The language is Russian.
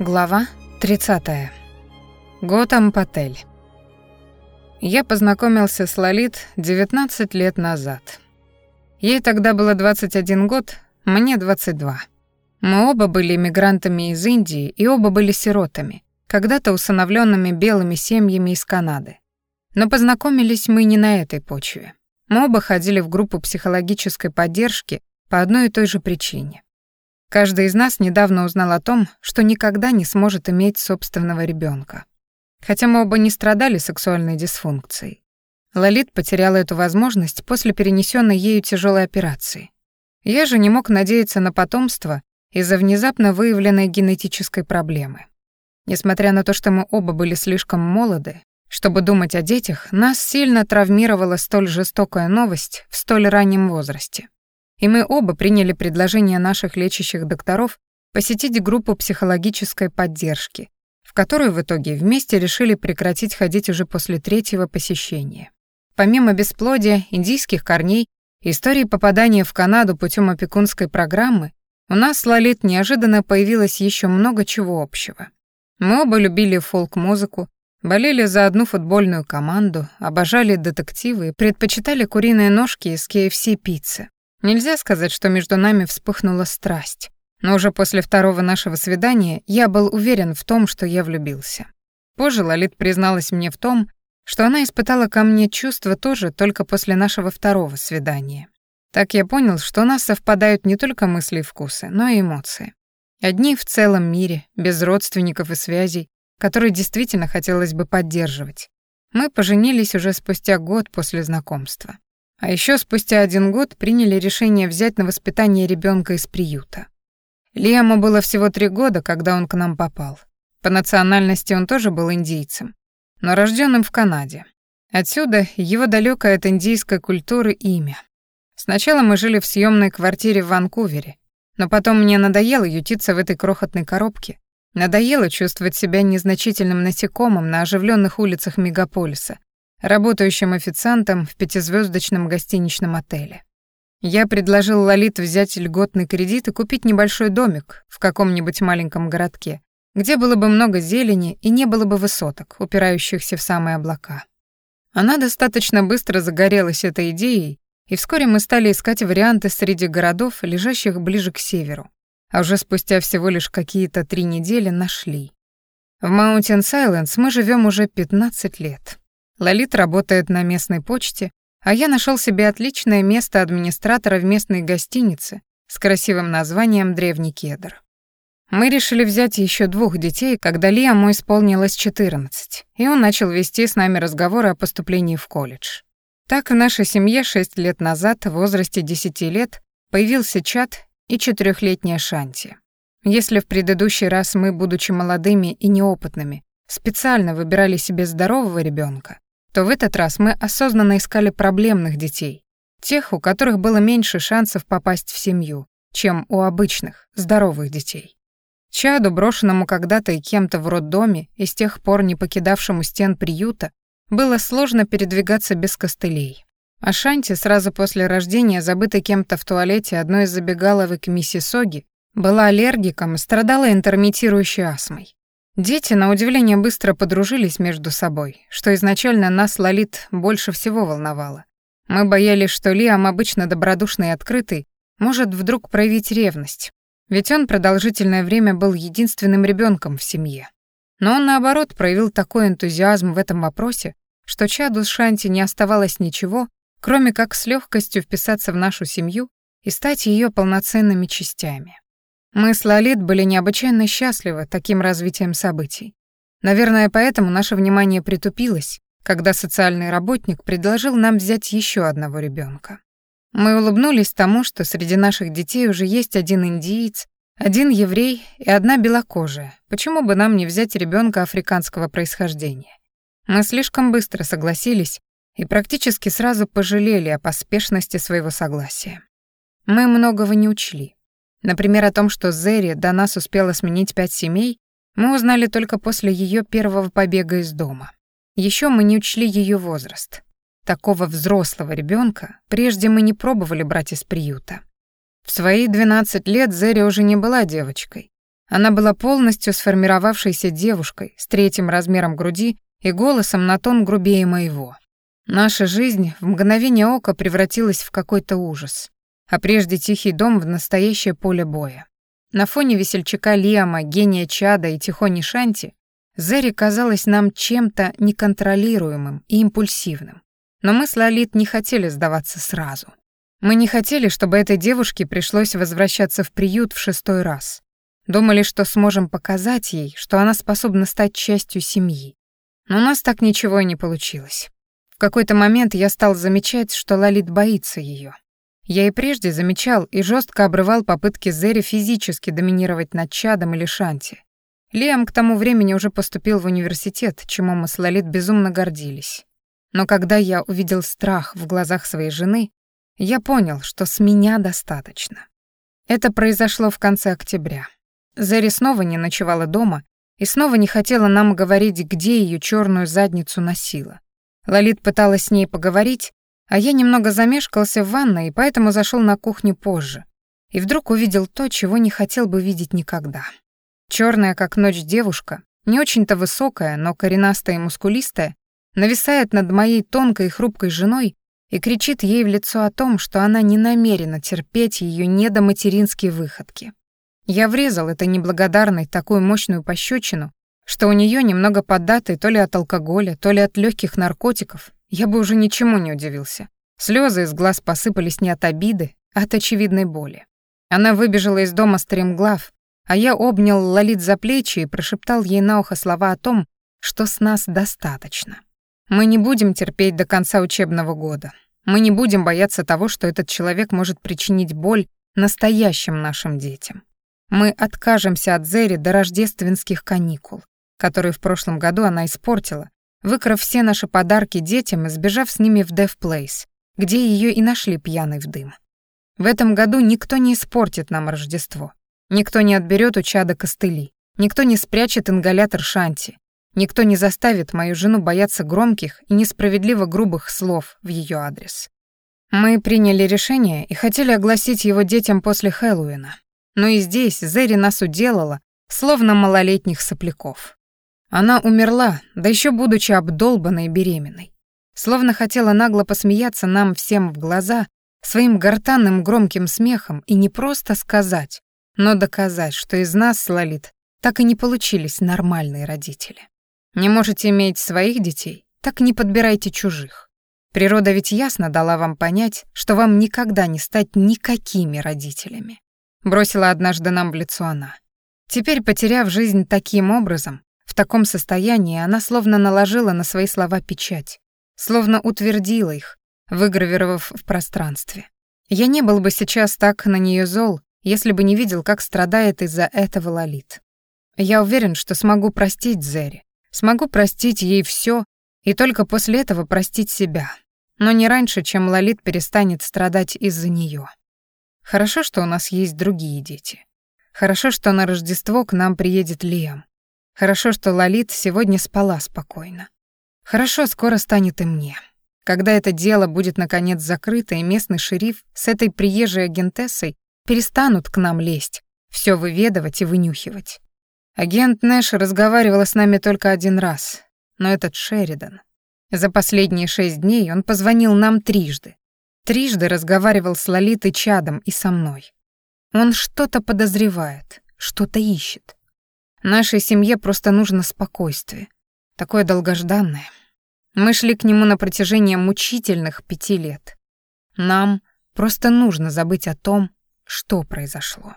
Глава 30. Готэм Патель. Я познакомился с Лолит 19 лет назад. Ей тогда было 21 год, мне 22. Мы оба были иммигрантами из Индии и оба были сиротами, когда-то усыновленными белыми семьями из Канады. Но познакомились мы не на этой почве. Мы оба ходили в группу психологической поддержки по одной и той же причине. Каждый из нас недавно узнал о том, что никогда не сможет иметь собственного ребенка. Хотя мы оба не страдали сексуальной дисфункцией. Лолит потеряла эту возможность после перенесенной ею тяжелой операции. Я же не мог надеяться на потомство из-за внезапно выявленной генетической проблемы. Несмотря на то, что мы оба были слишком молоды, чтобы думать о детях, нас сильно травмировала столь жестокая новость в столь раннем возрасте и мы оба приняли предложение наших лечащих докторов посетить группу психологической поддержки, в которую в итоге вместе решили прекратить ходить уже после третьего посещения. Помимо бесплодия, индийских корней, истории попадания в Канаду путем опекунской программы, у нас с Лолит неожиданно появилось еще много чего общего. Мы оба любили фолк-музыку, болели за одну футбольную команду, обожали детективы и предпочитали куриные ножки из KFC-пиццы. Нельзя сказать, что между нами вспыхнула страсть, но уже после второго нашего свидания я был уверен в том, что я влюбился. Позже Лолит призналась мне в том, что она испытала ко мне чувства тоже только после нашего второго свидания. Так я понял, что у нас совпадают не только мысли и вкусы, но и эмоции. Одни в целом мире, без родственников и связей, которые действительно хотелось бы поддерживать. Мы поженились уже спустя год после знакомства. А еще спустя один год приняли решение взять на воспитание ребенка из приюта. Лиаму было всего три года, когда он к нам попал. По национальности он тоже был индийцем, но рожденным в Канаде. Отсюда его далекое от индийской культуры имя. Сначала мы жили в съемной квартире в Ванкувере, но потом мне надоело ютиться в этой крохотной коробке, надоело чувствовать себя незначительным насекомым на оживленных улицах мегаполиса, работающим официантом в пятизвездочном гостиничном отеле. Я предложил Лолит взять льготный кредит и купить небольшой домик в каком-нибудь маленьком городке, где было бы много зелени и не было бы высоток, упирающихся в самые облака. Она достаточно быстро загорелась этой идеей, и вскоре мы стали искать варианты среди городов, лежащих ближе к северу. А уже спустя всего лишь какие-то три недели нашли. В Mountain Silence мы живем уже 15 лет. Лолит работает на местной почте, а я нашел себе отличное место администратора в местной гостинице с красивым названием «Древний кедр». Мы решили взять еще двух детей, когда Лиаму исполнилось 14, и он начал вести с нами разговоры о поступлении в колледж. Так в нашей семье 6 лет назад, в возрасте 10 лет, появился чат и четырехлетняя Шанти. Если в предыдущий раз мы, будучи молодыми и неопытными, специально выбирали себе здорового ребенка, то в этот раз мы осознанно искали проблемных детей, тех, у которых было меньше шансов попасть в семью, чем у обычных, здоровых детей. Чаду, брошенному когда-то и кем-то в роддоме и с тех пор не покидавшему стен приюта, было сложно передвигаться без костылей. А Шанти, сразу после рождения, забытой кем-то в туалете одной из забегаловок Миссисоги, была аллергиком и страдала интермитирующей астмой. Дети, на удивление, быстро подружились между собой, что изначально нас, Лолит, больше всего волновало. Мы боялись, что Лиам, обычно добродушный и открытый, может вдруг проявить ревность, ведь он продолжительное время был единственным ребенком в семье. Но он, наоборот, проявил такой энтузиазм в этом вопросе, что Чаду Шанти не оставалось ничего, кроме как с легкостью вписаться в нашу семью и стать ее полноценными частями. Мы с Лолит были необычайно счастливы таким развитием событий. Наверное, поэтому наше внимание притупилось, когда социальный работник предложил нам взять еще одного ребенка. Мы улыбнулись тому, что среди наших детей уже есть один индиец, один еврей и одна белокожая. Почему бы нам не взять ребенка африканского происхождения? Мы слишком быстро согласились и практически сразу пожалели о поспешности своего согласия. Мы многого не учли. Например, о том, что Зерри до нас успела сменить пять семей, мы узнали только после ее первого побега из дома. Еще мы не учли ее возраст. Такого взрослого ребенка прежде мы не пробовали брать из приюта. В свои 12 лет Зерри уже не была девочкой. Она была полностью сформировавшейся девушкой с третьим размером груди и голосом на тон грубее моего. Наша жизнь в мгновение ока превратилась в какой-то ужас, а прежде тихий дом в настоящее поле боя. На фоне весельчака Лиама, гения Чада и Тихони Шанти Зери казалась нам чем-то неконтролируемым и импульсивным. Но мы с Лолит не хотели сдаваться сразу. Мы не хотели, чтобы этой девушке пришлось возвращаться в приют в шестой раз. Думали, что сможем показать ей, что она способна стать частью семьи. Но у нас так ничего и не получилось. В какой-то момент я стал замечать, что Лолит боится ее. Я и прежде замечал и жестко обрывал попытки Зери физически доминировать над Чадом или Шанти. Лиам к тому времени уже поступил в университет, чему мы с Лолит безумно гордились. Но когда я увидел страх в глазах своей жены, я понял, что с меня достаточно. Это произошло в конце октября. Зери снова не ночевала дома и снова не хотела нам говорить, где ее черную задницу носила. Лолит пыталась с ней поговорить, а я немного замешкался в ванной и поэтому зашел на кухню позже. И вдруг увидел то, чего не хотел бы видеть никогда. Черная, как ночь девушка, не очень-то высокая, но коренастая и мускулистая, нависает над моей тонкой и хрупкой женой и кричит ей в лицо о том, что она не намерена терпеть ее недоматеринские выходки. Я врезал этой неблагодарной такую мощную пощечину, что у нее немного поддатый то ли от алкоголя, то ли от легких наркотиков, я бы уже ничему не удивился. Слезы из глаз посыпались не от обиды, а от очевидной боли. Она выбежала из дома стремглав, а я обнял Лолит за плечи и прошептал ей на ухо слова о том, что с нас достаточно. Мы не будем терпеть до конца учебного года. Мы не будем бояться того, что этот человек может причинить боль настоящим нашим детям. Мы откажемся от Зери до рождественских каникул, которые в прошлом году она испортила, выкрав все наши подарки детям и сбежав с ними в Dev Place, где ее и нашли пьяной в дым. В этом году никто не испортит нам Рождество. Никто не отберет у чада костыли. Никто не спрячет ингалятор Шанти. Никто не заставит мою жену бояться громких и несправедливо грубых слов в ее адрес. Мы приняли решение и хотели огласить его детям после Хэллоуина. Но и здесь Зери нас уделала, словно малолетних сопляков. Она умерла, да еще будучи обдолбанной беременной. Словно хотела нагло посмеяться нам всем в глаза своим гортанным громким смехом и не просто сказать, но доказать, что из нас с Лолит так и не получились нормальные родители. Не можете иметь своих детей, так не подбирайте чужих. Природа ведь ясно дала вам понять, что вам никогда не стать никакими родителями. Бросила однажды нам в лицо она. Теперь, потеряв жизнь таким образом, в таком состоянии она словно наложила на свои слова печать, словно утвердила их, выгравировав в пространстве. Я не был бы сейчас так на нее зол, если бы не видел, как страдает из-за этого Лолит. Я уверен, что смогу простить Зери, смогу простить ей все и только после этого простить себя, но не раньше, чем Лолит перестанет страдать из-за нее. Хорошо, что у нас есть другие дети. Хорошо, что на Рождество к нам приедет Лиам. Хорошо, что Лолит сегодня спала спокойно. Хорошо, скоро станет и мне. Когда это дело будет наконец закрыто, и местный шериф с этой приезжей агентессой перестанут к нам лезть, все выведывать и вынюхивать. Агент Нэш разговаривала с нами только один раз, но этот Шеридан. За последние шесть дней он позвонил нам трижды. Трижды разговаривал с Лолитой Чадом и со мной. Он что-то подозревает, что-то ищет. Нашей семье просто нужно спокойствие, такое долгожданное. Мы шли к нему на протяжении мучительных пяти лет. Нам просто нужно забыть о том, что произошло.